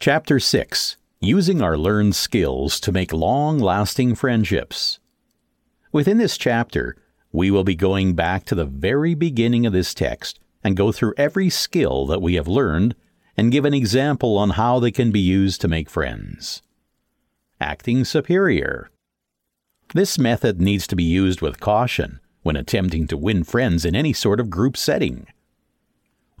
Chapter 6 Using Our Learned Skills to Make Long Lasting Friendships. Within this chapter, we will be going back to the very beginning of this text and go through every skill that we have learned and give an example on how they can be used to make friends. Acting superior. This method needs to be used with caution when attempting to win friends in any sort of group setting.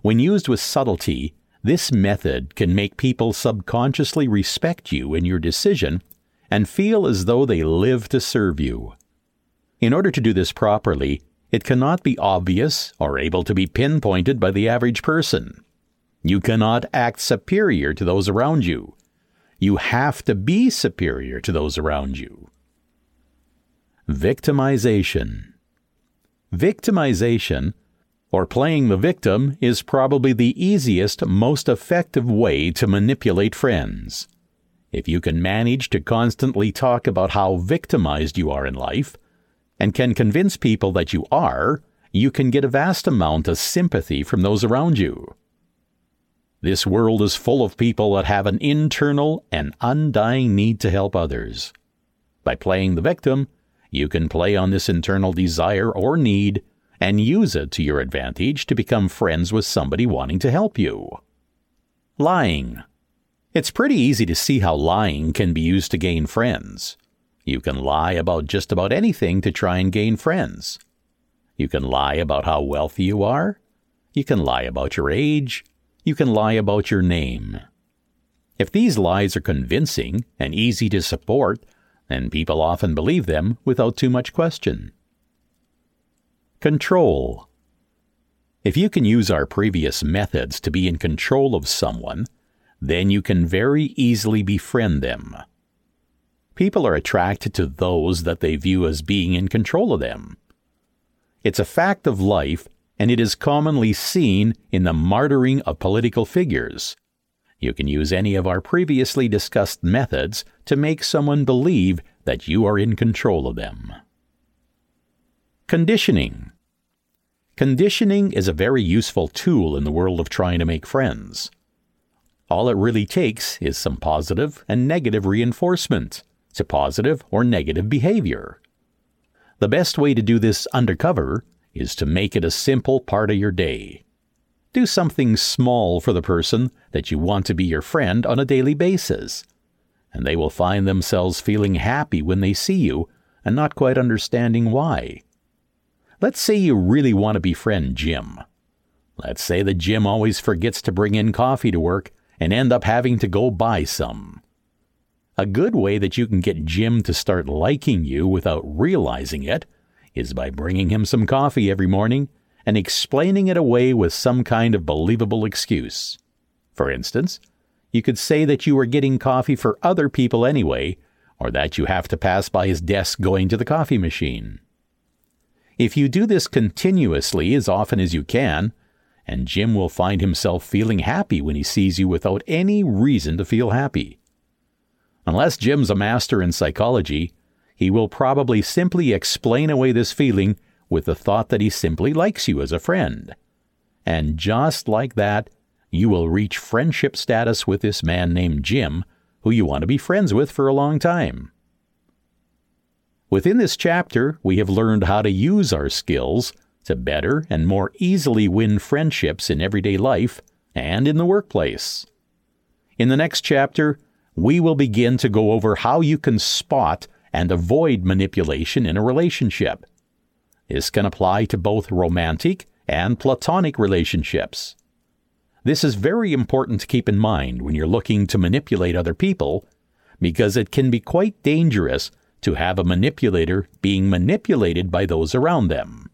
When used with subtlety, this method can make people subconsciously respect you in your decision and feel as though they live to serve you. In order to do this properly, it cannot be obvious or able to be pinpointed by the average person. You cannot act superior to those around you. You have to be superior to those around you. Victimization. Victimization or playing the victim is probably the easiest, most effective way to manipulate friends. If you can manage to constantly talk about how victimized you are in life, and can convince people that you are, you can get a vast amount of sympathy from those around you. This world is full of people that have an internal and undying need to help others. By playing the victim, you can play on this internal desire or need and use it to your advantage to become friends with somebody wanting to help you. Lying. It's pretty easy to see how lying can be used to gain friends. You can lie about just about anything to try and gain friends. You can lie about how wealthy you are. You can lie about your age. You can lie about your name. If these lies are convincing and easy to support, then people often believe them without too much question. Control. If you can use our previous methods to be in control of someone, then you can very easily befriend them. People are attracted to those that they view as being in control of them. It's a fact of life, and it is commonly seen in the martyring of political figures. You can use any of our previously discussed methods to make someone believe that you are in control of them. Conditioning. Conditioning is a very useful tool in the world of trying to make friends. All it really takes is some positive and negative reinforcement to positive or negative behavior. The best way to do this undercover is to make it a simple part of your day. Do something small for the person that you want to be your friend on a daily basis, and they will find themselves feeling happy when they see you and not quite understanding why. Let's say you really want to befriend Jim. Let's say that Jim always forgets to bring in coffee to work and end up having to go buy some. A good way that you can get Jim to start liking you without realizing it is by bringing him some coffee every morning and explaining it away with some kind of believable excuse. For instance, you could say that you are getting coffee for other people anyway, or that you have to pass by his desk going to the coffee machine. If you do this continuously as often as you can, and Jim will find himself feeling happy when he sees you without any reason to feel happy. Unless Jim's a master in psychology, he will probably simply explain away this feeling with the thought that he simply likes you as a friend. And just like that, you will reach friendship status with this man named Jim, who you want to be friends with for a long time. Within this chapter, we have learned how to use our skills to better and more easily win friendships in everyday life and in the workplace. In the next chapter, we will begin to go over how you can spot and avoid manipulation in a relationship. This can apply to both romantic and platonic relationships. This is very important to keep in mind when you're looking to manipulate other people because it can be quite dangerous to have a manipulator being manipulated by those around them.